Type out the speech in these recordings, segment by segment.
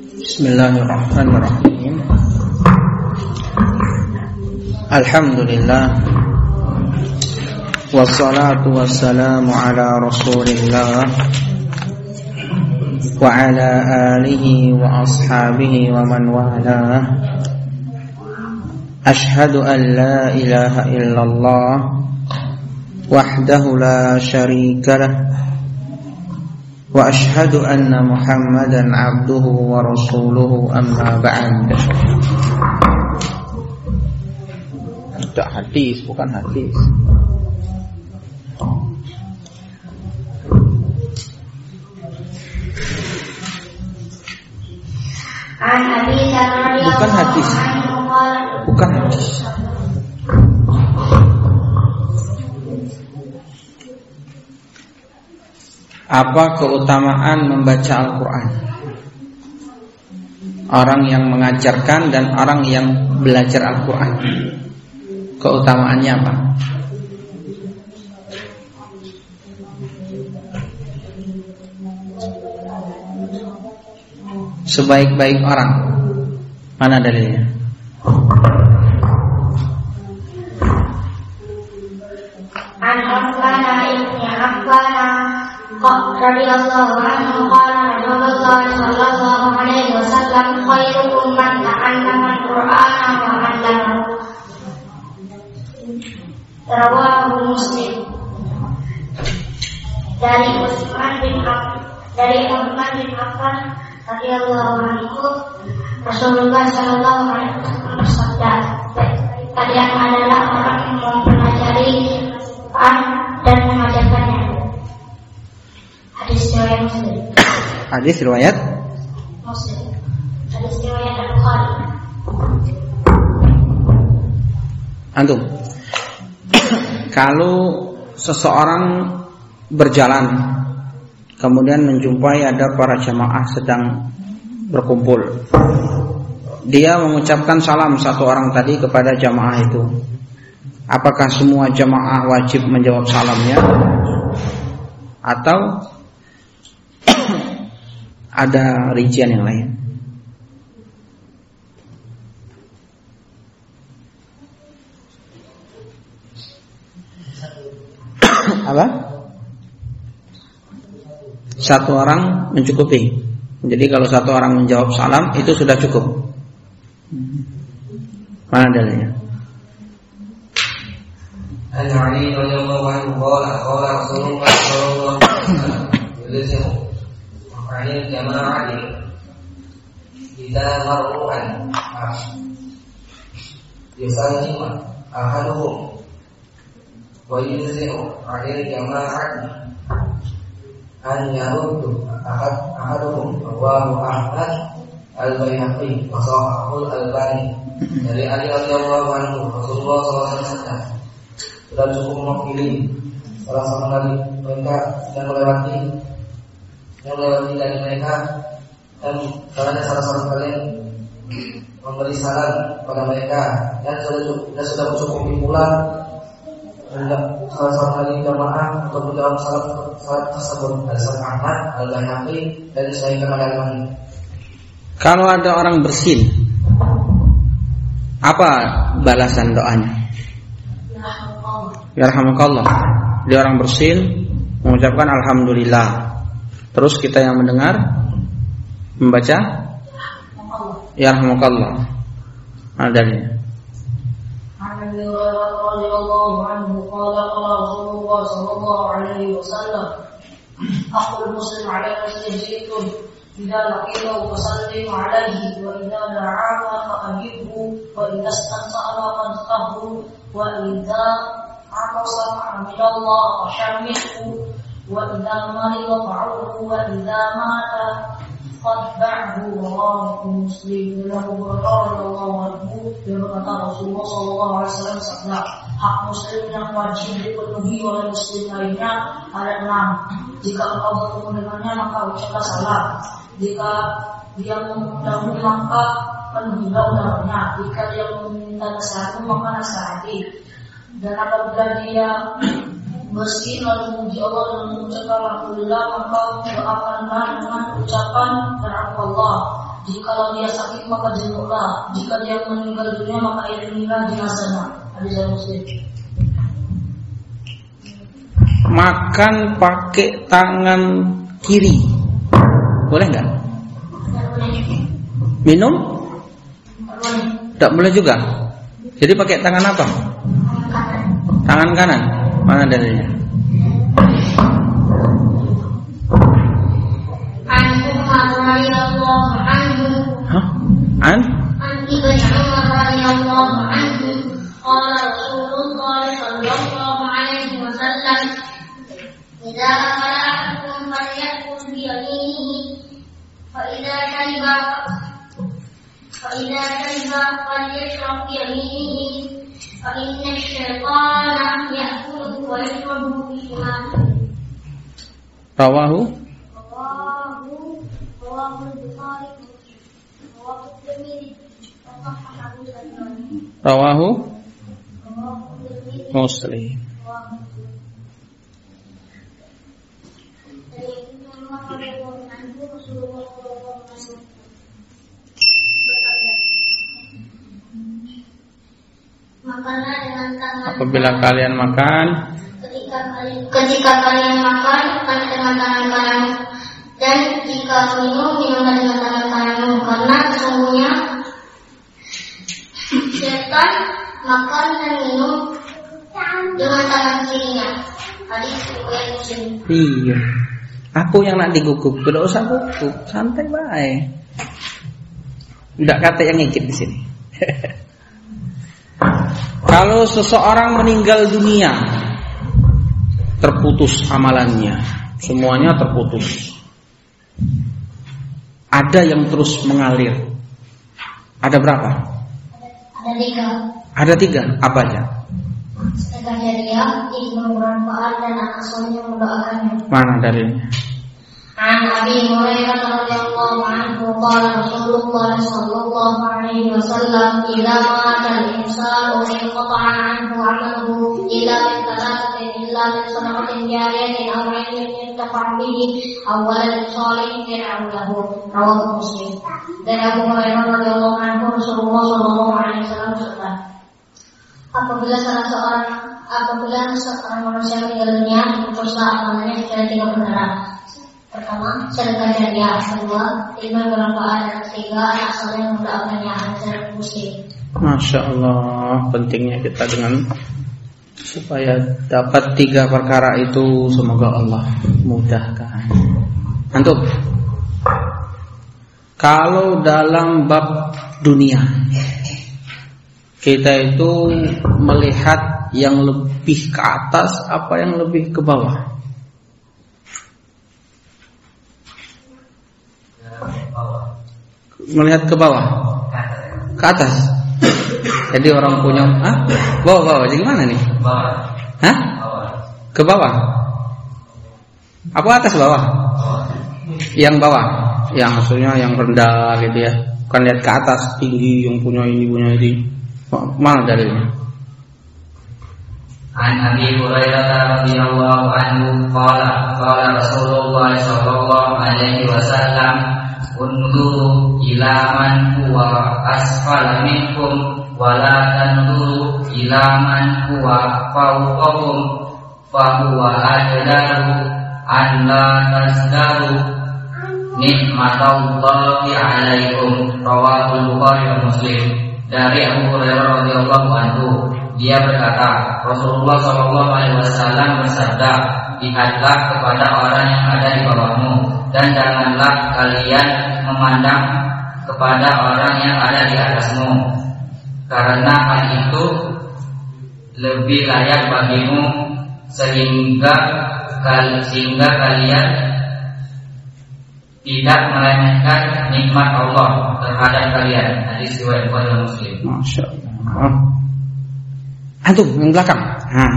Bismillahirrahmanirrahim. Alhamdulillah. Wassalatu wassalamu ala rasulillah. Wa ala alihi wa ashabihi wa man wala Ashhadu an la ilaha illallah. Wahdahu la sharika lah وأشهد أن محمدا عبده ورسوله أما بعد Tidak hadis, bukan hadis Bukan hadis Bukan hadis Apa keutamaan membaca Al-Quran Orang yang mengajarkan dan orang yang belajar Al-Quran Keutamaannya apa? Sebaik-baik orang Mana dalilnya? رضي الله عنه قال رسول الله صلى الله Hadis riwayat. Antum. Kalau seseorang berjalan kemudian menjumpai ada para jamaah sedang berkumpul. Dia mengucapkan salam satu orang tadi kepada jamaah itu. Apakah semua jamaah wajib menjawab salamnya? Atau ada rincian yang lain? Apa? Satu orang mencukupi. Jadi kalau satu orang menjawab salam itu sudah cukup. Mana dalilnya? An Ali radhiyallahu anhu qala qala Rasulullah sallallahu alaihi wasallam عن الجماعة إذا مروا عن يسلم أحدهم ويجزئ عن الجماعة أن يرد أحد أحدهم رواه أحمد البيهقي وصححه الألباني dari Ali radhiyallahu anhu Rasulullah SAW sudah cukup mewakili salah satu dari mereka yang melewati yang melewati dari mereka dan karena salah satu kalian memberi saran pada mereka dan sudah dan sudah mencukupi pula hendak salah satu dari jamaah untuk menjawab salat salat tersebut ada salat Ahmad al Baihaqi dan saya al Kalau ada orang bersin, apa balasan doanya? Yarhamukallah. Dia orang bersin mengucapkan alhamdulillah. Terus kita yang mendengar membaca Yarhamukallah. Ada dalilnya. عن ابي هريره رضي الله عنه قال قال رسول الله صلى الله عليه وسلم حق المسلم على المسلم ست اذا لقيته فسلم عليه واذا دعاك فاجبه واذا استنصر فانصحه واذا عطس فحمد الله فشمته واذا مرض فعوده واذا مات فاتبعه رواه مسلم له رضي الله عنه berkata Rasulullah Shallallahu Alaihi Wasallam sabda hak muslim yang wajib dipenuhi oleh muslim lainnya ada enam jika engkau bertemu dengannya maka ucaplah salam jika dia memudamu maka penuhilah undangannya jika dia meminta nasihatmu maka nasihati dan apabila dia bersih lalu memuji Allah dan mengucapkan Alhamdulillah maka doakanlah dengan ucapan dan Allah Jika dia sakit maka jenguklah. Jika dia meninggal dunia maka irimilah jenazahnya. Hadis Muslim. Makan pakai tangan kiri. Boleh nggak? Minum? Tidak boleh juga. Jadi pakai tangan apa? Tangan kanan. Mana dalilnya? An? An ibn Umar radhiyallahu anhu qala Rasulullah sallallahu alaihi wasallam idza akala ahadukum bi yaminihi fa idza shariba fa idza shariba falyashrab bi yaminihi fa inna ya'kulu boleh cuma Mostly. Rawahu Rawahu Muslim. Makanlah dengan tangan. Apabila kalian makan, ketika kalian ketika kalian makan makan dengan tangan kanan. Dan jika minum minumlah dengan tangan kananmu karena sesungguhnya setan makan dan minum dengan tangan kirinya. Hadis riwayat muslim iya. Aku yang nak digugup, tidak usah gugup, santai baik. Tidak kata yang ngikip di sini. Kalau seseorang meninggal dunia, terputus amalannya, semuanya terputus. Ada yang terus mengalir. Ada berapa? ada tiga Ada tiga. Apa aja? sedekah jariah ilmu bermanfaat dan anak soleh yang mendoakannya Mana dalilnya? عن ابي هريره رضي الله عنه قال رسول الله صلى الله عليه وسلم اذا مات الانسان انقطع عنه عمله الا من ثلاثه الا من صدقه جاريه او علم ينتفع به او ولد صالح يدعو له رواه مسلم dari Abu Hurairah radhiyallahu anhu Rasulullah sallallahu alaihi wasallam bersabda Apabila salah seorang apabila seorang manusia meninggal dunia, putuslah amalannya dari tiga perkara. Pertama, sedekah jariah. Kedua, ilmu bermanfaat. Dan ketiga, anak soleh mendoakannya. Hadis muslim. Masya Allah, pentingnya kita dengan supaya dapat tiga perkara itu semoga Allah mudahkan. Antum, kalau dalam bab dunia kita itu melihat yang lebih ke atas apa yang lebih ke bawah? Melihat ke bawah, ke atas. Jadi orang punya, ah, bawah bawah. Jadi mana nih? Bawah. Hah? Bawah. Ke bawah? Apa atas bawah? Bawah. Yang bawah, yang maksudnya yang rendah gitu ya. Bukan lihat ke atas tinggi yang punya ini punya ini. Mana dalilnya? عن ابي هريره رضي الله عنه قال قال رسول الله صلى الله عليه وسلم انظروا الى من هو اسفل منكم ولا تنظروا الى من هو فوقكم فهو اجدر ان لا تزدروا nikmatallahi alaikum rawahul bukhari wa muslim dari Abu Hurairah radhiyallahu anhu dia berkata Rasulullah Shallallahu alaihi wasallam bersabda lihatlah kepada orang yang ada di bawahmu dan janganlah kalian memandang kepada orang yang ada di atasmu karena hal itu lebih layak bagimu sehingga sehingga kalian tidak meremehkan nikmat Allah terhadap kalian. Hadis riwayat Bukhari Muslim. Masya Allah. Antum yang belakang. Nah.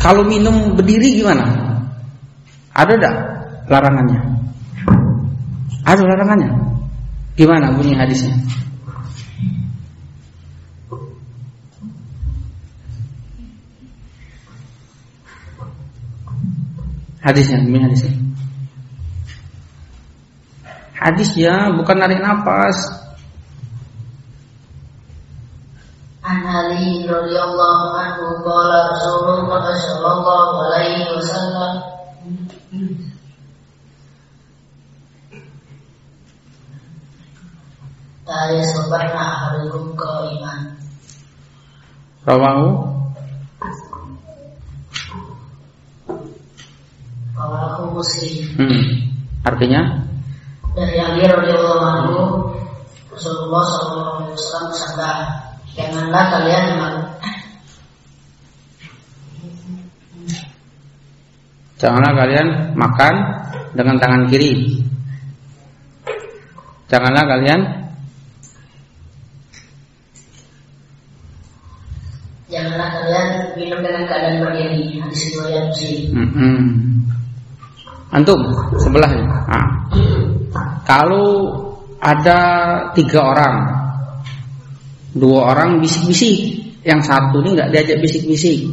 Kalau minum berdiri gimana? Ada tak larangannya? Ada larangannya? Gimana bunyi hadisnya? Hadisnya, bunyi hadisnya. Hadisnya bukan narik nafas. An Ali radhiyallahu anhu qala Rasulullah sallallahu alaihi wasallam Tadi sebanyak ahadukum iman. Rawahu Rawahu Muslim. hmm. Artinya Dari Ali radhiyallahu anhu Rasulullah sallallahu alaihi wasallam bersabda, "Janganlah kalian Janganlah kalian makan dengan tangan kiri. Janganlah kalian Janganlah kalian minum dengan keadaan berdiri. Hadis riwayat Muslim. Mm-mm. Antum sebelahnya. Nah, kalau ada tiga orang, dua orang bisik-bisik, yang satu ini nggak diajak bisik-bisik,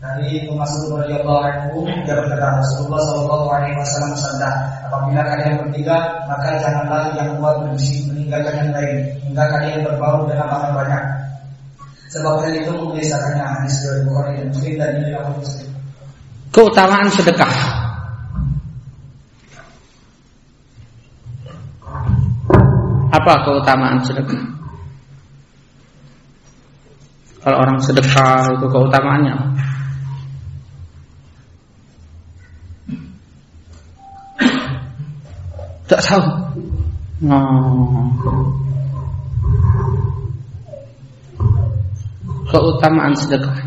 dari Ibnu Mas'ud radhiyallahu anhu dia berkata Rasulullah sallallahu alaihi wasallam bersabda apabila kalian bertiga maka janganlah yang kuat berbisik meninggalkan yang lain hingga kalian berbaur dalam amal banyak Sebab hal itu membiasakannya hadis dari Bukhari dan Muslim dan ini adalah Muslim. Keutamaan sedekah. Apa keutamaan sedekah? Kalau orang sedekah itu keutamaannya Tak tahu. Oh. Keutamaan sedekah.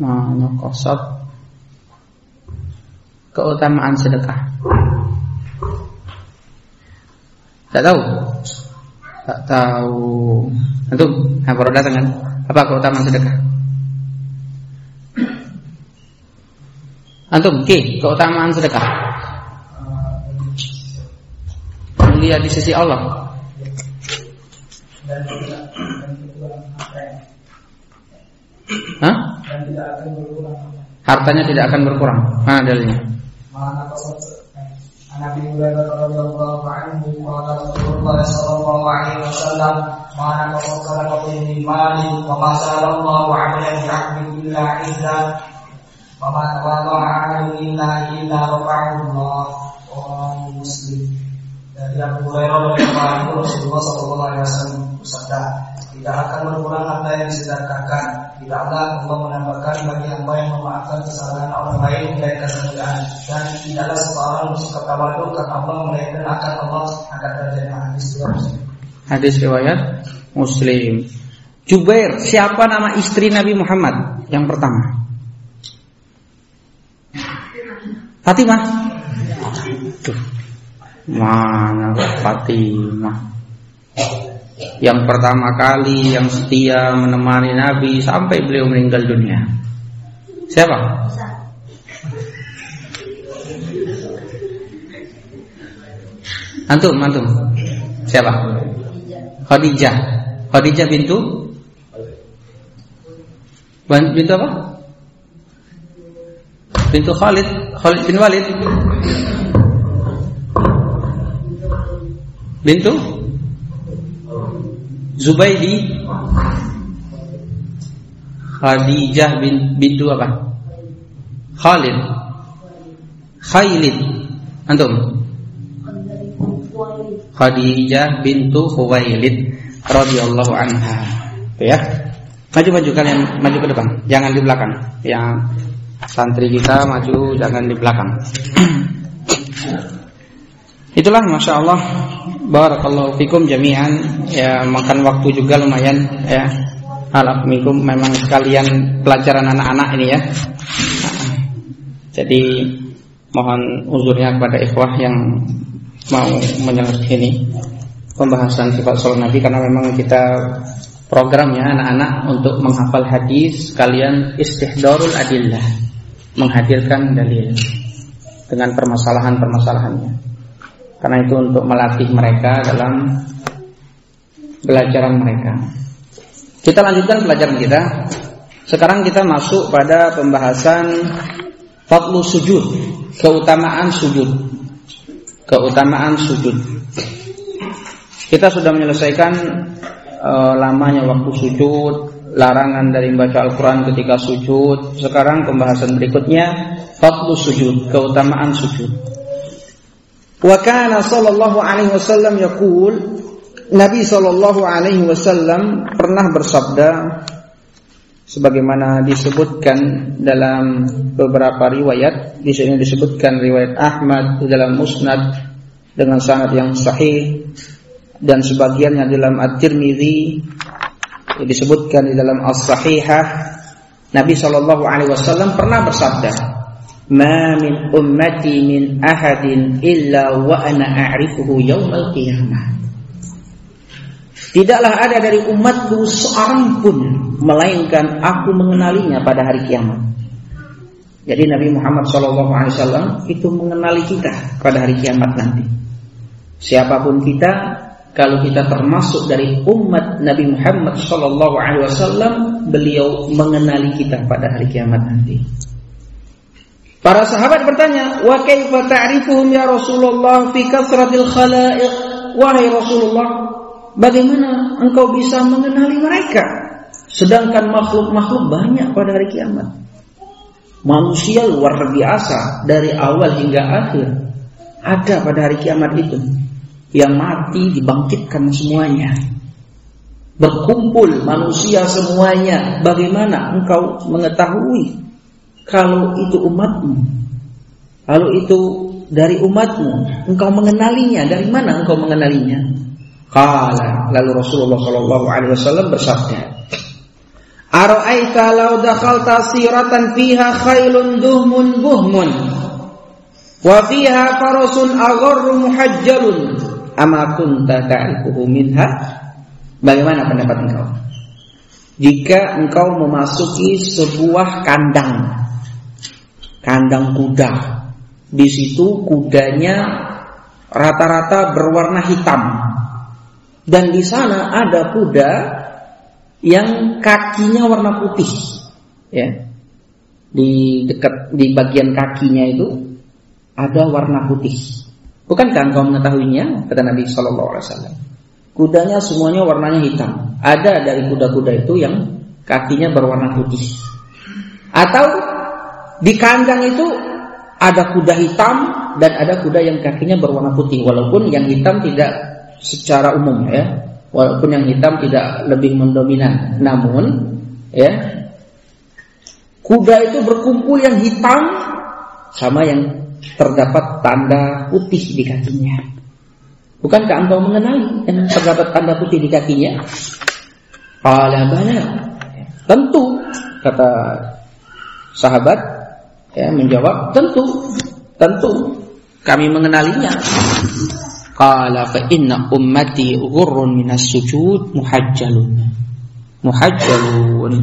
Mana kosot Keutamaan sedekah. Tak tahu. Tak tahu. Antum, nah, baru datang kan? Apa keutamaan sedekah? Antum, ke keutamaan sedekah Mulia di sisi Allah? Hah? Hartanya tidak akan berkurang Mana dalilnya Nabi dari Abu Hurairah radhiyallahu Rasulullah sallallahu alaihi wasallam bersabda tidak akan berkurang apa yang disedekahkan tidaklah Allah menambahkan bagi hamba yang memaafkan kesalahan orang lain dari kesalahan dan tidaklah seorang bersuka tawadu kata Allah melainkan akan Allah akan terjadi hadis Hadis riwayat Muslim. Jubair, siapa nama istri Nabi Muhammad yang pertama? Fatimah. Tuh. Mana Fatimah? Yang pertama kali yang setia menemani Nabi sampai beliau meninggal dunia. Siapa? Antum, antum. Siapa? Khadijah. Khadijah bintu Ban- bintu apa? Bintu Khalid, Khalid bin Walid. Bintu Zubaidi. Khadijah bin, bintu apa? Khalid. Khailid. Antum? Khadijah bintu Khuwailid radhiyallahu anha. Tuh ya. Maju-maju kalian maju ke depan, jangan di belakang. Yang santri kita maju jangan di belakang. Itulah masya Allah Barakallahu fikum jami'an. Ya makan waktu juga lumayan ya. Alhamdulillah memang sekalian pelajaran anak-anak ini ya. Jadi mohon uzurnya kepada ikhwah yang mau menyelesaikan ini pembahasan sifat sholat Nabi karena memang kita programnya anak-anak untuk menghafal hadis kalian istihdarul adillah menghadirkan dalil dengan permasalahan-permasalahannya karena itu untuk melatih mereka dalam pelajaran mereka kita lanjutkan pelajaran kita sekarang kita masuk pada pembahasan fadlu sujud keutamaan sujud keutamaan sujud kita sudah menyelesaikan uh, lamanya waktu sujud, larangan dari membaca Al-Quran ketika sujud. Sekarang pembahasan berikutnya, fadlu sujud, keutamaan sujud. Wa kana sallallahu alaihi wasallam yaqul Nabi sallallahu alaihi wasallam pernah bersabda sebagaimana disebutkan dalam beberapa riwayat di sini disebutkan riwayat Ahmad dalam Musnad dengan sanad yang sahih dan sebagiannya dalam At-Tirmizi disebutkan di dalam As-Sahihah Nabi Shallallahu alaihi wasallam pernah bersabda Ma min ummati min ahadin illa wa ana a'rifuhu yaumal qiyamah Tidaklah ada dari umatku seorang pun melainkan aku mengenalinya pada hari kiamat. Jadi Nabi Muhammad SAW itu mengenali kita pada hari kiamat nanti. Siapa pun kita, kalau kita termasuk dari umat Nabi Muhammad wasallam, beliau mengenali kita pada hari kiamat nanti. Para sahabat bertanya, "Wa kaifa ta'rifuhum ya Rasulullah fi kasratil khalaiq?" Wahai Rasulullah, bagaimana engkau bisa mengenali mereka sedangkan makhluk-makhluk banyak pada hari kiamat? Manusia luar biasa dari awal hingga akhir ada pada hari kiamat itu yang mati dibangkitkan semuanya. Berkumpul manusia semuanya. Bagaimana engkau mengetahui kalau itu umatmu? Kalau itu dari umatmu, engkau mengenalinya. Dari mana engkau mengenalinya? Kala lalu Rasulullah Shallallahu Alaihi Wasallam bersabda, Ara'aita law dakhalta siratan fiha khailun duhmun buhmun wa fiha farasun agharru muhajjalun Ama kunta ta'rifuhu minha? Bagaimana pendapat engkau? Jika engkau memasuki sebuah kandang kandang kuda. Di situ kudanya rata-rata berwarna hitam. Dan di sana ada kuda yang kakinya warna putih. Ya. Di dekat di bagian kakinya itu ada warna putih. Bukankah engkau mengetahuinya? Kata Nabi Shallallahu Alaihi Wasallam. Kudanya semuanya warnanya hitam. Ada dari kuda-kuda itu yang kakinya berwarna putih. Atau di kandang itu ada kuda hitam dan ada kuda yang kakinya berwarna putih. Walaupun yang hitam tidak secara umum ya. Walaupun yang hitam tidak lebih mendominan. Namun ya kuda itu berkumpul yang hitam sama yang terdapat tanda putih di kakinya. Bukankah engkau mengenali yang terdapat tanda putih di kakinya? Qala. Tentu kata sahabat ya menjawab tentu tentu kami mengenalinya. Qala fa inna ummati ghurrun minas sujud muhajjalun. Muhajjalun.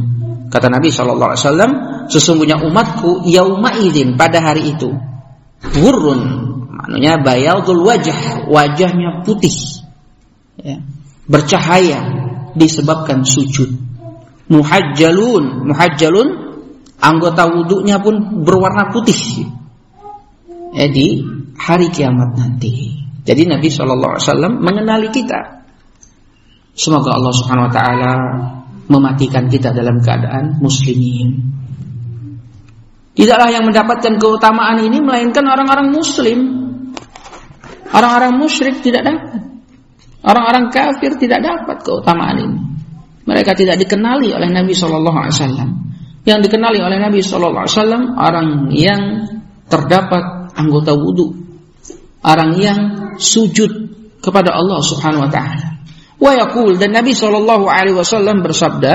Kata Nabi sallallahu alaihi wasallam, sesungguhnya umatku yauma idzin pada hari itu Gurun maknanya bayadul wajah, wajahnya putih. Ya, bercahaya disebabkan sujud. Muhajjalun, muhajjalun anggota wudhunya pun berwarna putih. Ya, hari kiamat nanti. Jadi Nabi Shallallahu Alaihi Wasallam mengenali kita. Semoga Allah Subhanahu Wa Taala mematikan kita dalam keadaan muslimin. Tidaklah yang mendapatkan keutamaan ini melainkan orang-orang muslim. Orang-orang musyrik tidak dapat. Orang-orang kafir tidak dapat keutamaan ini. Mereka tidak dikenali oleh Nabi Shallallahu Alaihi Wasallam. Yang dikenali oleh Nabi Shallallahu Alaihi Wasallam orang yang terdapat anggota wudhu, orang yang sujud kepada Allah Subhanahu Wa Taala. Wa dan Nabi Shallallahu Alaihi Wasallam bersabda,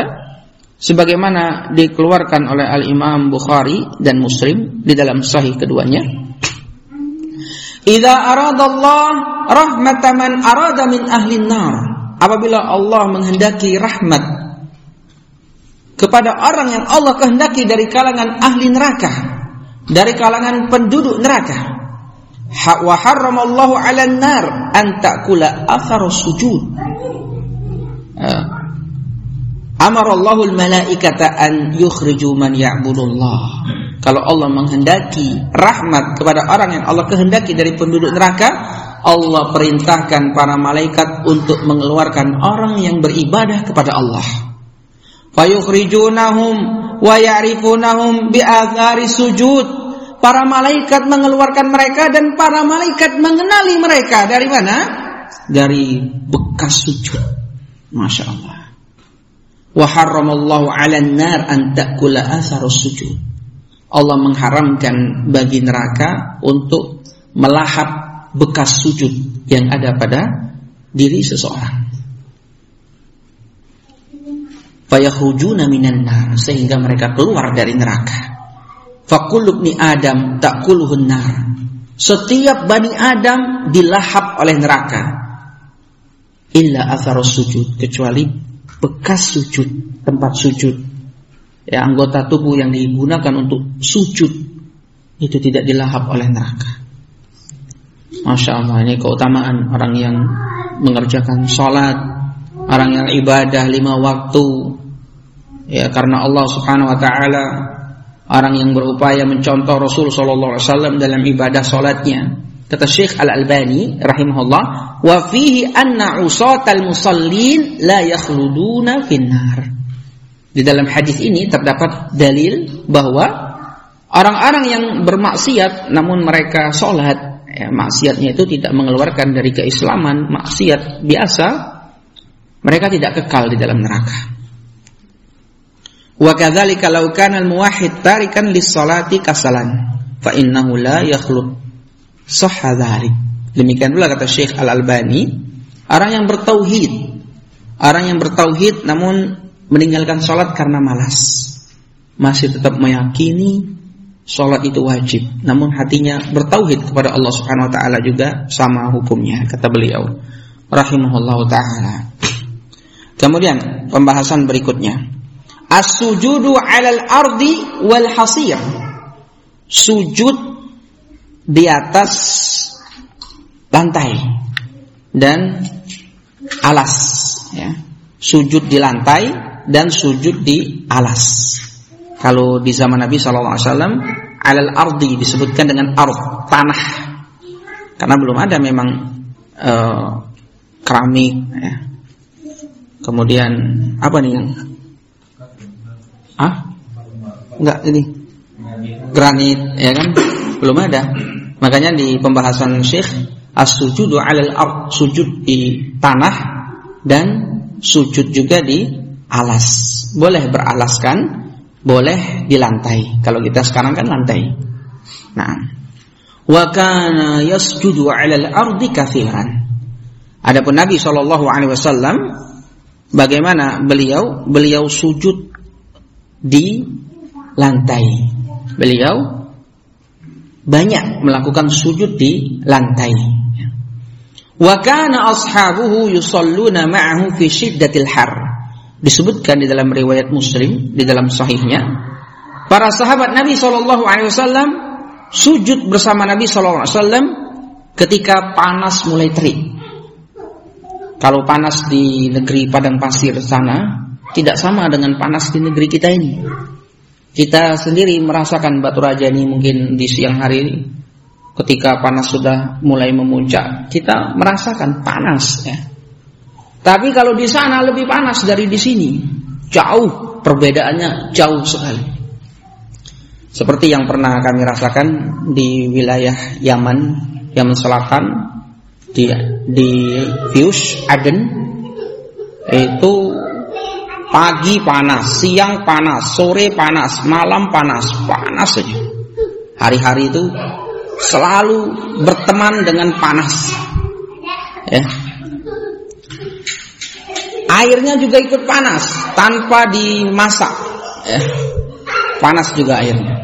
sebagaimana dikeluarkan oleh Al Imam Bukhari dan Muslim di dalam sahih keduanya Idza aradallah rahmatan man arada min ahli nar. Apabila Allah menghendaki rahmat kepada orang yang Allah kehendaki dari kalangan ahli neraka, dari kalangan penduduk neraka. Wa harramallahu 'alan nar an ta'kula athar sujud. Uh, Amarallahu al-malaikata an yukhriju. Kalau Allah menghendaki rahmat kepada orang yang Allah kehendaki dari penduduk neraka, Allah perintahkan para malaikat untuk mengeluarkan orang yang beribadah kepada Allah. Fayukhrijunahum wa ya'rifunahum bi'athari sujud. Para malaikat mengeluarkan mereka dan para malaikat mengenali mereka dari mana? Dari bekas sujud. Masya Allah wa harramallahu 'alan nar an ta'kula sujud. Allah mengharamkan bagi neraka untuk melahap bekas sujud yang ada pada diri seseorang. Fayakhrujuna minan nar sehingga mereka keluar dari neraka. Fakullu ibni Adam ta'kuluhun nar. Setiap bani Adam dilahap oleh neraka. Illa atharus sujud kecuali bekas sujud, tempat sujud. Ya, anggota tubuh yang digunakan untuk sujud itu tidak dilahap oleh neraka. Masya Allah ini keutamaan orang yang mengerjakan sholat, orang yang ibadah lima waktu. Ya karena Allah Subhanahu Wa Taala orang yang berupaya mencontoh Rasul Sallallahu Alaihi Wasallam dalam ibadah sholatnya Kata Syekh Al-Albani rahimahullah, "Wa fihi anna usatal musallin la yakhluduna finnar." Di dalam hadis ini terdapat dalil bahwa orang-orang yang bermaksiat namun mereka sholat, ya, maksiatnya itu tidak mengeluarkan dari keislaman, maksiat biasa, mereka tidak kekal di dalam neraka. Wa kadzalika law kana al-muwahhid tarikan lis-salati kasalan fa innahu la yakhlud sahadhari. Demikian pula kata Syekh Al-Albani, orang yang bertauhid, orang yang bertauhid namun meninggalkan sholat karena malas, masih tetap meyakini sholat itu wajib, namun hatinya bertauhid kepada Allah Subhanahu Wa Taala juga sama hukumnya, kata beliau, rahimahullah taala. Kemudian pembahasan berikutnya, as-sujudu 'alal ardi wal hasir. Sujud di atas lantai dan alas ya. Sujud di lantai dan sujud di alas. Kalau di zaman Nabi SAW alal ardi disebutkan dengan ard, tanah. Karena belum ada memang uh, keramik ya. Kemudian apa nih yang Ah? Enggak ini. Granit ya kan? Belum ada. Makanya di pembahasan Syekh as-sujudu 'alal ard, sujud di tanah dan sujud juga di alas. Boleh beralaskan, boleh di lantai. Kalau kita sekarang kan lantai. Nah, wa kana yasjudu 'alal ardi katsiran. Adapun Nabi wasallam bagaimana beliau? Beliau sujud di lantai. Beliau banyak melakukan sujud di lantai. Wa kana ashabuhu yusalluna ma'ahu fi shiddatil har. Disebutkan di dalam riwayat Muslim di dalam sahihnya, para sahabat Nabi sallallahu alaihi wasallam sujud bersama Nabi sallallahu alaihi wasallam ketika panas mulai terik. Kalau panas di negeri padang pasir sana tidak sama dengan panas di negeri kita ini. Kita sendiri merasakan batu raja ini mungkin di siang hari ketika panas sudah mulai memuncak, kita merasakan panas ya. Tapi kalau di sana lebih panas dari di sini. Jauh perbedaannya jauh sekali. Seperti yang pernah kami rasakan di wilayah Yaman, Yaman Selatan di di Fius Aden itu Pagi panas, siang panas, sore panas, malam panas, panas saja. Hari-hari itu selalu berteman dengan panas. Ya. Airnya juga ikut panas tanpa dimasak. Ya. Panas juga airnya.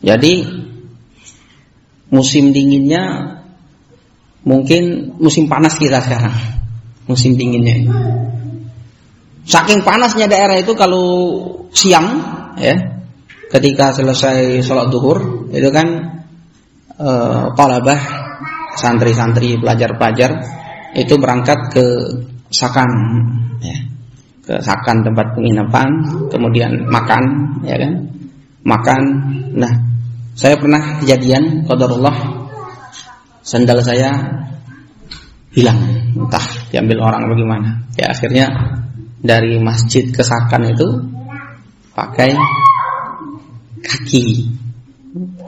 Jadi musim dinginnya mungkin musim panas kita sekarang. Musim dinginnya. Saking panasnya daerah itu kalau siang ya, ketika selesai sholat duhur itu kan talabah santri-santri pelajar-pelajar itu berangkat ke Sakan ya, ke Sakan tempat penginapan, kemudian makan ya kan. Makan. Nah, saya pernah kejadian qadarullah sandal saya hilang, entah diambil orang bagaimana. Ya akhirnya dari masjid ke Sakan itu pakai kaki.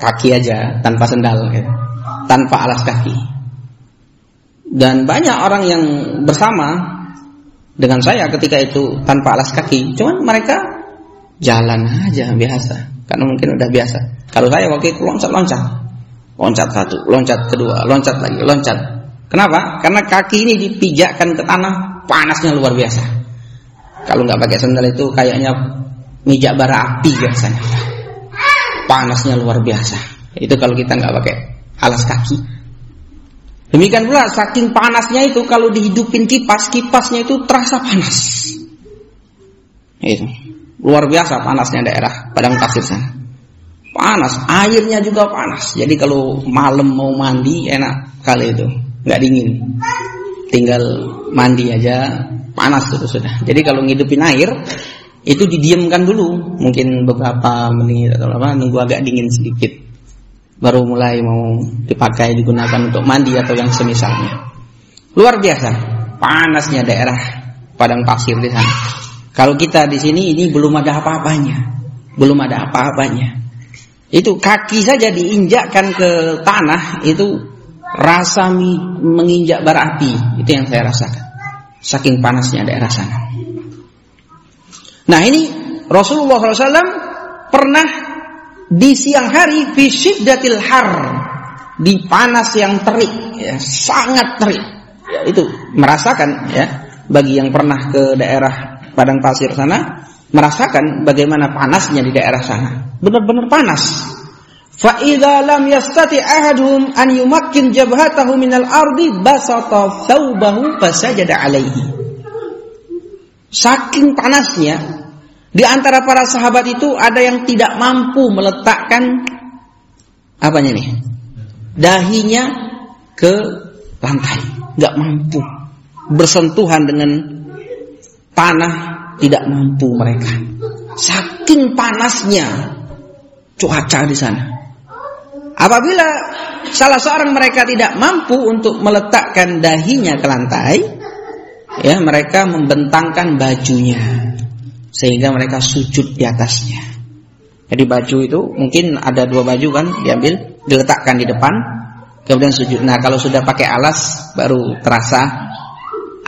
Kaki aja tanpa sendal ya. tanpa alas kaki. Dan banyak orang yang bersama dengan saya ketika itu tanpa alas kaki. Cuman mereka jalan aja biasa karena mungkin udah biasa. Kalau saya waktu itu loncat-loncat. Loncat satu loncat kedua loncat lagi loncat. Kenapa? Karena kaki ini dipijakkan ke tanah panasnya luar biasa. Kalau nggak pakai sendal itu kayaknya mijak bara api biasanya. Panasnya luar biasa. Itu kalau kita nggak pakai alas kaki. Demikian pula saking panasnya itu kalau dihidupin kipas, kipasnya itu terasa panas. Itu luar biasa panasnya daerah Padang Pasir sana. Panas, airnya juga panas. Jadi kalau malam mau mandi enak kali itu, nggak dingin. Tinggal mandi aja panas itu sudah. Jadi kalau ngidupin air itu didiamkan dulu mungkin beberapa menit atau apa nunggu agak dingin sedikit baru mulai mau dipakai digunakan untuk mandi atau yang semisalnya luar biasa panasnya daerah padang pasir di sana kalau kita di sini ini belum ada apa-apanya. Belum ada apa-apanya. Itu kaki saja diinjakkan ke tanah itu rasa menginjak bara api. Itu yang saya rasakan. Saking panasnya daerah sana. Nah ini Rasulullah SAW pernah di siang hari syiddatil har di panas yang terik ya, sangat terik. Ya, itu merasakan ya bagi yang pernah ke daerah padang pasir sana merasakan bagaimana panasnya di daerah sana. Benar-benar panas. Fa lam yastati an yumakkin jabhatahu minal ardi basata thawbahu fasajada alaihi. Saking panasnya, di antara para sahabat itu ada yang tidak mampu meletakkan apanya nih? Dahinya ke lantai, nggak mampu. Bersentuhan dengan tanah, tidak mampu mereka. Saking panasnya cuaca di sana. Apabila salah seorang mereka tidak mampu untuk meletakkan dahinya ke lantai, ya mereka membentangkan bajunya sehingga mereka sujud di atasnya. Jadi baju itu mungkin ada dua baju kan diambil, diletakkan di depan, kemudian sujud. Nah kalau sudah pakai alas baru terasa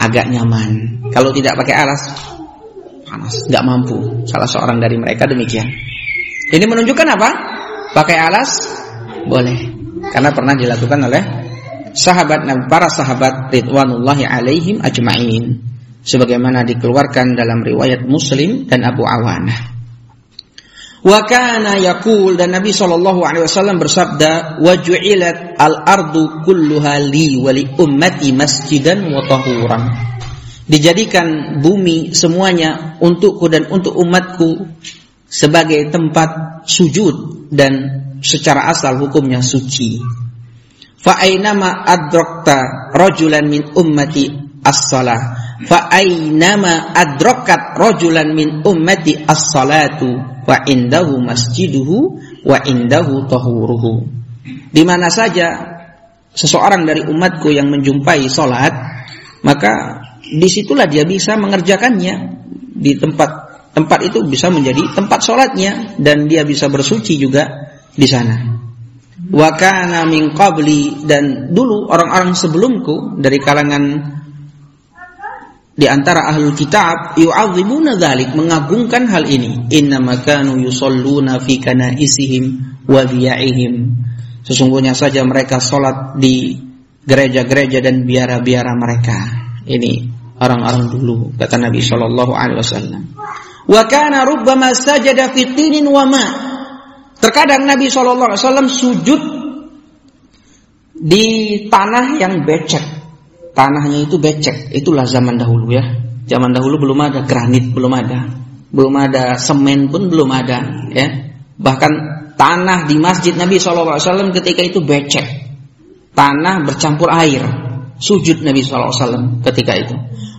agak nyaman. Kalau tidak pakai alas panas, nggak mampu. Salah seorang dari mereka demikian. Ini menunjukkan apa? Pakai alas boleh, karena pernah dilakukan oleh sahabat dan para sahabat ridwanullahi alaihim ajma'in sebagaimana dikeluarkan dalam riwayat Muslim dan Abu Awanah. Wa kana dan Nabi sallallahu alaihi wasallam bersabda wa ju'ilat al-ardu kulluha li wa li ummati masjidan wa tahuran. Dijadikan bumi semuanya untukku dan untuk umatku sebagai tempat sujud dan secara asal hukumnya suci. Fa aynama adrakta rajulan min ummati as-salah fa aynama adrakat rajulan min ummati as-salatu wa indahu masjiduhu wa indahu tahuruhu. Di mana saja seseorang dari umatku yang menjumpai salat, maka di situlah dia bisa mengerjakannya di tempat tempat itu bisa menjadi tempat sholatnya dan dia bisa bersuci juga di sana. Wa kana min qabli dan dulu orang-orang sebelumku dari kalangan di antara ahlul kitab yu'azzimuna dzalik mengagungkan hal ini. Innama kanu yusalluna fi kanaisihim wa biyaihim sesungguhnya saja mereka salat di gereja-gereja dan biara-biara mereka. Ini orang-orang dulu kata Nabi sallallahu alaihi wasallam. Wa kana rubbama sajada fi tinin wa ma' Terkadang Nabi SAW sujud di tanah yang becek. Tanahnya itu becek. Itulah zaman dahulu ya. Zaman dahulu belum ada granit, belum ada. Belum ada semen pun belum ada ya. Bahkan tanah di masjid Nabi SAW ketika itu becek. Tanah bercampur air. Sujud Nabi SAW ketika itu.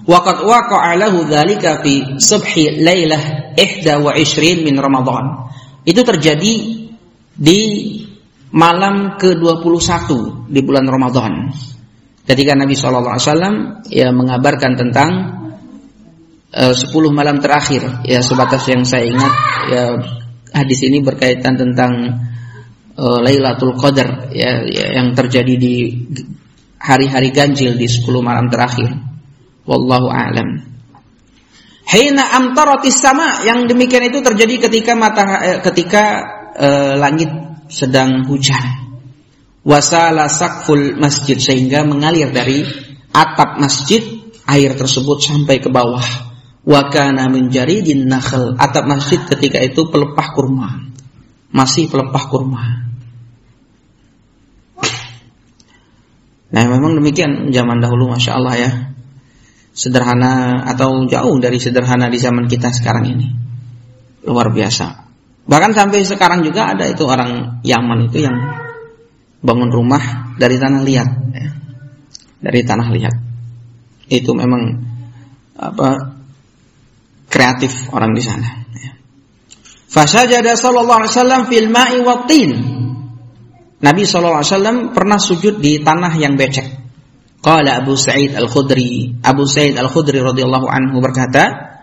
Waqad waqa'a lahu dzalika fi subhi lailah 21 min Ramadan. Itu terjadi di malam ke-21 di bulan Ramadan. Ketika Nabi SAW ya mengabarkan tentang eh, uh, 10 malam terakhir ya sebatas yang saya ingat ya hadis ini berkaitan tentang uh, Lailatul Qadar ya, ya yang terjadi di hari-hari ganjil di 10 malam terakhir. Wallahu a'lam. Hina amtaratis sama yang demikian itu terjadi ketika mata eh, ketika uh, langit sedang hujan. Wasala sakful masjid sehingga mengalir dari atap masjid air tersebut sampai ke bawah. Wakana menjadi di nakhl atap masjid ketika itu pelepah kurma. Masih pelepah kurma. Nah memang demikian zaman dahulu Masya Allah ya sederhana atau jauh dari sederhana di zaman kita sekarang ini. Luar biasa. Bahkan sampai sekarang juga ada itu orang Yaman itu yang bangun rumah dari tanah liat, ya. dari tanah liat. Itu memang apa kreatif orang di sana. Ya. Fasajada sallallahu alaihi wasallam fil ma'i tin. Nabi sallallahu alaihi wasallam pernah sujud di tanah yang becek. Qala Abu Sa'id Al-Khudri, Abu Sa'id Al-Khudri radhiyallahu anhu berkata,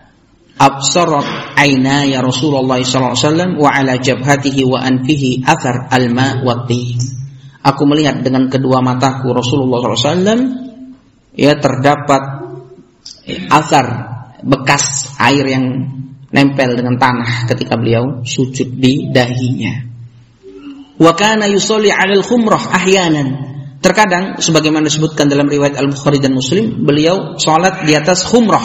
"Absarat aina ya Rasulullah sallallahu alaihi wasallam wa ala jabhatihi wa anfihi athar al-ma wa Aku melihat dengan kedua mataku Rasulullah SAW ya terdapat asar bekas air yang nempel dengan tanah ketika beliau sujud di dahinya. Wa kana yusalli 'alal khumrah ahyanan Terkadang sebagaimana disebutkan dalam riwayat Al-Bukhari dan Muslim, beliau sholat di atas khumrah.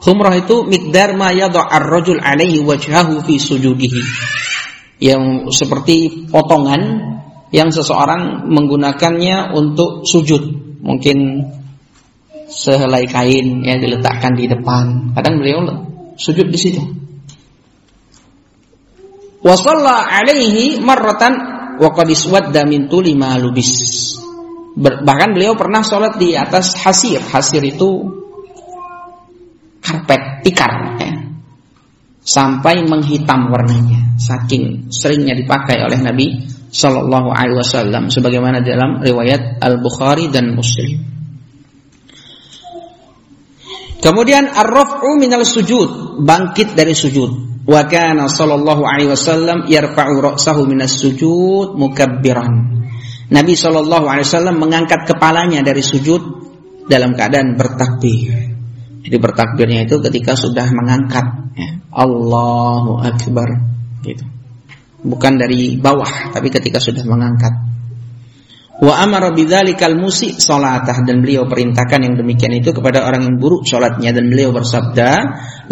Khumrah itu mikdar ma yadha'ar rajul alaihi wajhahu fi sujudihi. Yang seperti potongan yang seseorang menggunakannya untuk sujud. Mungkin sehelai kain yang diletakkan di depan. Kadang beliau sujud di situ. Wasalla alaihi marratan wa qad iswadda lubis bahkan beliau pernah sholat di atas hasir. Hasir itu karpet tikar, ya. sampai menghitam warnanya. Saking seringnya dipakai oleh Nabi Shallallahu Alaihi Wasallam, sebagaimana dalam riwayat Al Bukhari dan Muslim. Kemudian ar-raf'u minal sujud, bangkit dari sujud. Wa kana sallallahu alaihi wasallam yarfa'u ra'sahu minas sujud mukabbiran. Nabi Shallallahu Alaihi Wasallam mengangkat kepalanya dari sujud dalam keadaan bertakbir. Jadi bertakbirnya itu ketika sudah mengangkat ya. Allahu Akbar gitu. Bukan dari bawah tapi ketika sudah mengangkat. Wa amara bidzalikal musi salatah dan beliau perintahkan yang demikian itu kepada orang yang buruk salatnya dan beliau bersabda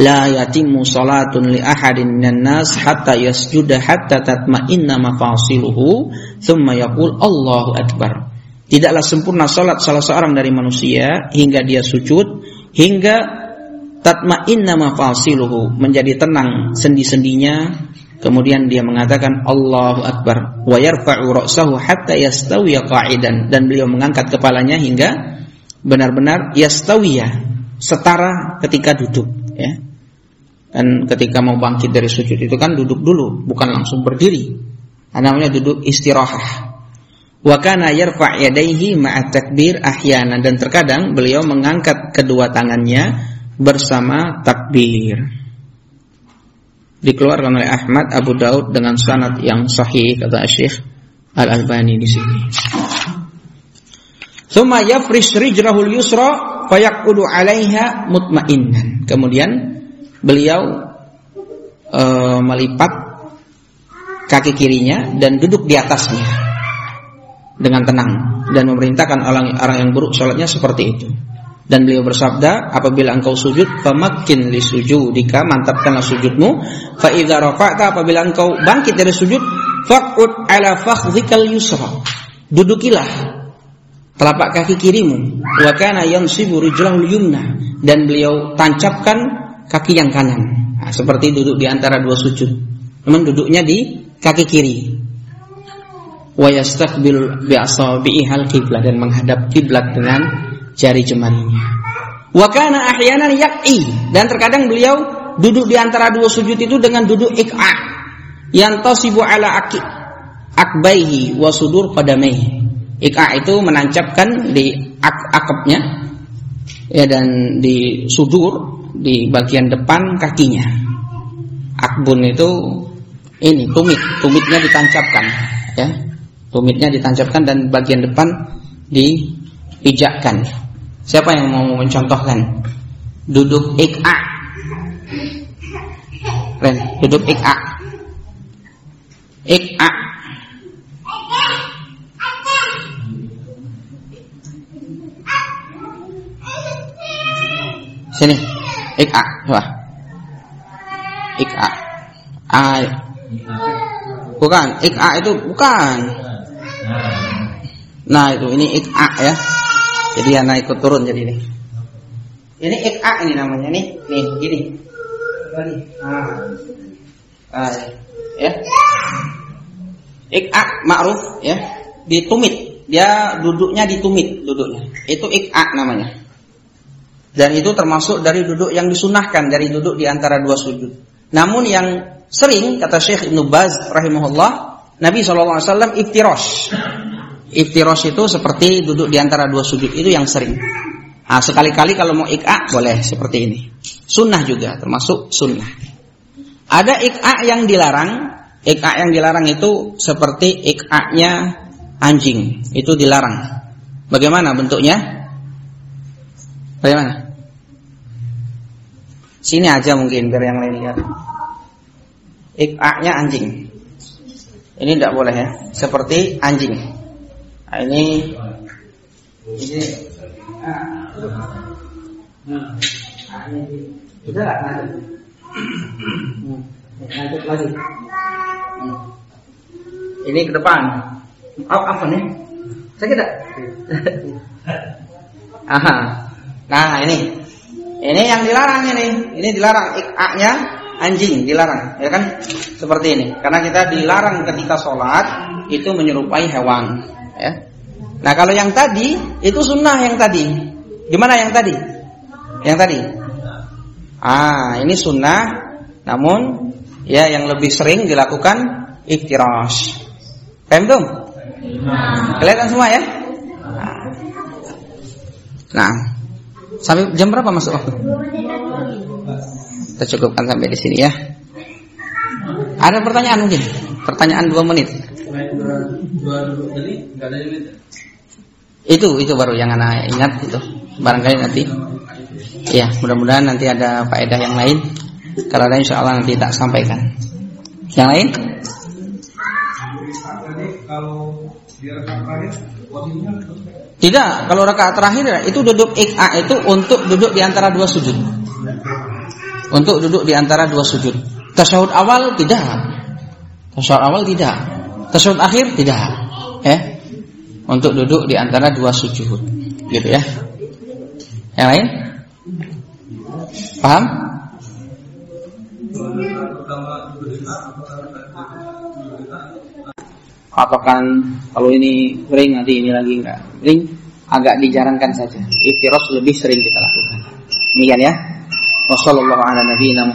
la yatimmu salatun li ahadin minan nas hatta yasjuda hatta tatma'inna mafasiluhu thumma yaqul Allahu akbar. Tidaklah sempurna salat salah seorang dari manusia hingga dia sujud hingga tatma'inna mafasiluhu menjadi tenang sendi-sendinya Kemudian dia mengatakan Allahu Akbar wa yarfa'u ra'sahu hatta yastawiya qa'idan dan beliau mengangkat kepalanya hingga benar-benar yastawiya setara ketika duduk ya. Dan ketika mau bangkit dari sujud itu kan duduk dulu, bukan langsung berdiri. Namanya duduk istirahah. Wa kana yarfa' yadayhi ma'a takbir ahyana dan terkadang beliau mengangkat kedua tangannya bersama takbir dikeluarkan oleh Ahmad Abu Daud dengan sanad yang sahih kata Syekh Al Albani di sini. Thumma yafrish rijrahul yusra fayaqudu 'alaiha mutmainnan. Kemudian beliau e, melipat kaki kirinya dan duduk di atasnya dengan tenang dan memerintahkan orang orang yang buruk sholatnya seperti itu. Dan beliau bersabda, apabila engkau sujud, famakin li sujudika, mantapkanlah sujudmu. Fa idza rafa'ta apabila engkau bangkit dari sujud, faqud ala fakhdhikal yusra. Dudukilah telapak kaki kirimu. Wa kana yansibu rijlahu yumna dan beliau tancapkan kaki yang kanan. Nah, seperti duduk di antara dua sujud. Namun duduknya di kaki kiri. Wa yastaqbil bi asabi'i hal qiblah dan menghadap kiblat dengan jari jemarinya. Wa kana ahyanan yaqi dan terkadang beliau duduk di antara dua sujud itu dengan duduk ik'a yang tasibu ala aki akbaihi wa sudur qadamaihi. Ik'a itu menancapkan di ak akapnya ya dan di sudur di bagian depan kakinya. Akbun itu ini tumit, tumitnya ditancapkan ya. Tumitnya ditancapkan dan bagian depan dipijakkan. Siapa yang mau mencontohkan? Duduk ik'a. Ren, duduk ik'a. Ik'a. Sini. Ik'a, coba. Ik'a. Ah. Bukan, ik'a itu bukan. Nah, itu ini ik'a ya. Jadi anak ikut turun jadi ini. Ini ik'a ini namanya nih. Nih, gini. Ah. Ah, ya. Ik'a ma'ruf ya. Ditumit. Dia duduknya ditumit duduknya. Itu ik'a namanya. Dan itu termasuk dari duduk yang disunahkan dari duduk di antara dua sujud. Namun yang sering kata Syekh Ibnu Baz rahimahullah, Nabi SAW iftirosh. Iftirosh itu seperti duduk di antara dua sujud itu yang sering. Nah, sekali-kali kalau mau ik'a boleh seperti ini. Sunnah juga termasuk sunnah. Ada ik'a yang dilarang. Ik'a yang dilarang itu seperti ik'anya anjing. Itu dilarang. Bagaimana bentuknya? Bagaimana? Sini aja mungkin biar yang lain lihat. Ik'a'nya anjing. Ini tidak boleh ya. Seperti anjing. Nah, ini ini ini sudah lanjut. Hmm, lanjut lagi. Hmm. Ini ke depan. Oh, apa nih? Sakit tak? Aha. Nah, ini ini yang dilarang ini. Ini dilarang ikaknya anjing dilarang, ya kan? Seperti ini. Karena kita dilarang ketika sholat itu menyerupai hewan, ya. Nah kalau yang tadi itu sunnah yang tadi. Gimana yang tadi? Yang tadi? Ah, ini sunnah. Namun ya yang lebih sering dilakukan iftirash. Paham belum? Kelihatan semua ya? Nah, Sampai jam berapa masuk waktu? Kita cukupkan sampai di sini ya. Ada pertanyaan mungkin? Pertanyaan dua menit. Itu itu baru yang anak ingat itu. Barangkali nanti. Ya, mudah-mudahan nanti ada faedah yang lain. Kalau ada insya Allah nanti tak sampaikan. Yang lain? Tidak, kalau rakaat terakhir itu duduk ik'a itu untuk duduk di antara dua sujud. Untuk duduk di antara dua sujud. Tasyahud awal tidak. Tasyahud awal tidak. Tasyahud akhir tidak. Ya. Untuk duduk di antara dua sujud. Gitu ya. Yang lain? Paham? patokan kalau ini kering nanti ini lagi enggak kering agak dijarangkan saja iftiros lebih sering kita lakukan demikian ya wasallallahu ala nabiyina